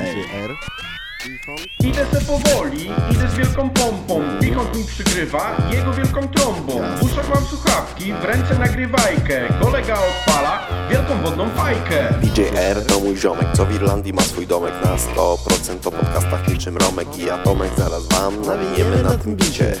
R. Idę se powoli, idę z wielką pompą. Pichot mi przygrywa jego wielką trąbą słuchawki, w ręce nagrywajkę. Kolega odpala wielką wodną fajkę. DJ R to mój ziomek, co w Irlandii ma swój domek na 100% po podcastach niczym Romek i Atomek Zaraz wam nawiniemy na tym bicie.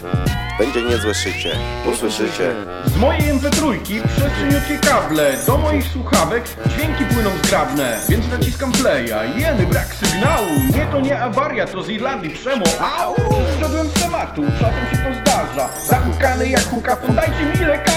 Będzie niezłe szycie, usłyszycie. Z mojej MP3 przez cieniutkie kable Do moich słuchawek. Dźwięki płyną zgrabne Więc naciskam playa. Jeny, brak sygnału. Nie to nie awaria, to z Irlandii przemo. Au! Wszedłem z tematu, czasem się to zdarza. Zahukany jak hukafon, dajcie mi lekarza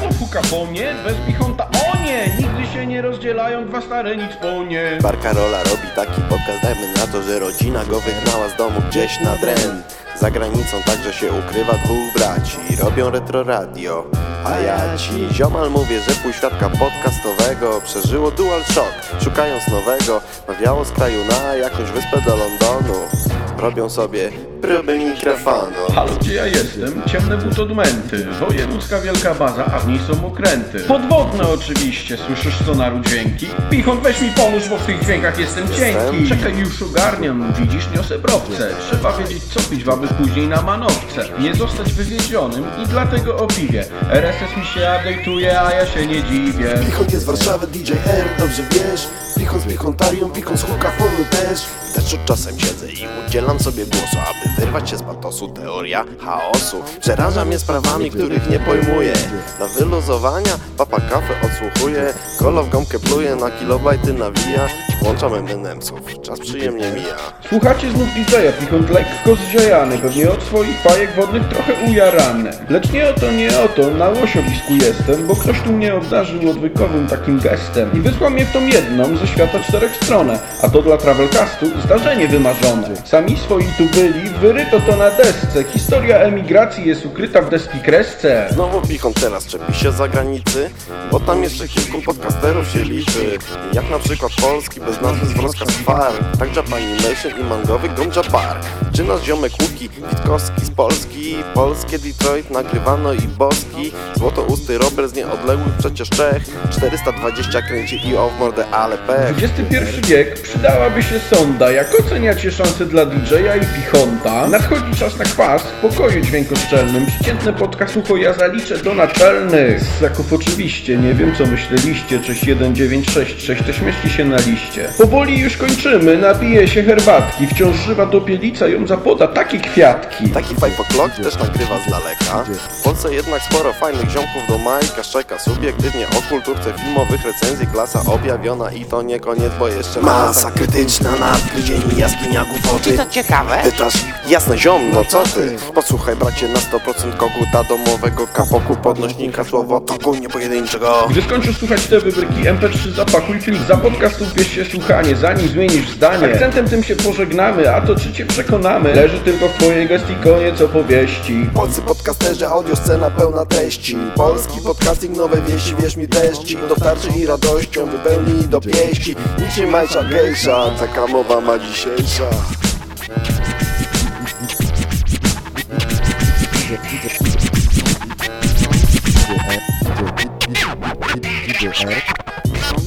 Ja to huka po mnie, bez pichonta o nie Nigdy się nie rozdzielają dwa stare nic po nie. Bar Karola robi taki podcast, dajmy na to, że rodzina go wygnała z domu gdzieś na dren Za granicą także się ukrywa dwóch braci, robią retro radio. A ja ci ziomal mówię, że pół świadka podcastowego Przeżyło dual shock, szukając nowego Nawiało z kraju na jakąś wyspę do Londonu Robią sobie próby mikrofonu. Halo, gdzie ja jestem? Ciemne butodmenty Wojewódzka wielka baza, a w niej są okręty. Podwodne oczywiście, słyszysz sonaru dźwięki? Pichon, weź mi pomóż, bo w tych dźwiękach jestem cienki. Czekaj, już ogarniam, widzisz, niosę browce. Trzeba wiedzieć, co pić waby później na manowce. Nie zostać wywiedzionym i dlatego o piwie RSS mi się update'uje, a ja się nie dziwię. Pichon jest z Warszawy, DJ R, dobrze wiesz Pichon z Pichontarium, Pichon z hukafonu też. Też od czasem siedzę i udzielam sobie głosu Aby wyrwać się z patosu. Teoria chaosu Przeraża mnie sprawami, których nie pojmuję. Na wyluzowania papa kafę odsłuchuję Kolo w gąbkę pluje, na kilobajty nawija Włączam MNM-ców, czas przyjemnie mija. Słuchacie znów DJ-a, Pichont lekko zziajany, pewnie od swoich fajek wodnych trochę ujarany. Lecz nie o to, nie o to, na łosiowisku jestem, bo ktoś tu mnie obdarzył odwykowym takim gestem. I wysłał mnie w tą jedną ze świata czterech stronę, a to dla Travelcastu zdarzenie wymarzone. Sami swoi tu byli, wyryto to na desce, historia emigracji jest ukryta w deski kresce. Znowu Pichon teraz czepi się za granicy Bo tam jeszcze kilku podcasterów się liczy. Jak na przykład polski bez nazwy z Wrocka Sfar Tak Japanimation i mangowy Gomja Park Czy nasz ziomek Łuki Witkowski z Polski Polskie Detroit nagrywano i boski Złotousty Robert z nieodległych przecież Czech 420 kręci i o w mordę ale pech XXI wiek przydałaby się sonda. Jak oceniacie szanse dla DJ-a i Pichonta? Nadchodzi czas na kwas w pokoju dźwiękoszczelnym. Przeciętny podcast ucho ja zaliczę do naczelnych. Ssaków oczywiście, nie wiem co myśleliście. Cześć 1966, to śmieszki się na liście. Powoli już kończymy, napije się herbatki. Wciąż żywa topielica ją zapoda takie kwiatki. Taki Five O'Clock też nagrywa z daleka. W Polsce jednak sporo fajnych ziomków do Majka szczeka Subiektywnie o kulturce filmowych recenzji klasa objawiona I to nie koniec, bo jeszcze masa krytyczna na odgryzieniu jaskinia głupoty. To ciekawe. Pytasz, jasne ziom, no co ty? Posłuchaj bracie na 100% koguta domowego kapoku podnośnika słowo toku nie pojedynczego. Gdy skończysz słuchać te wybryki MP3 zapakuj film za podcastów bierz się słuchanie Zanim zmienisz zdanie. Akcentem tym się pożegnamy A to czy cię przekonamy Leży tylko w twojej gestii koniec opowieści Polscy podcasterzy, audio scena pełna treści. Polski podcasting, nowe wieści, wierz mi treści Dostarczy i radością wypełni do pieści. Niczym majsza gejsza, taka mowa ma dzisiejsza. R.